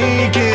speaking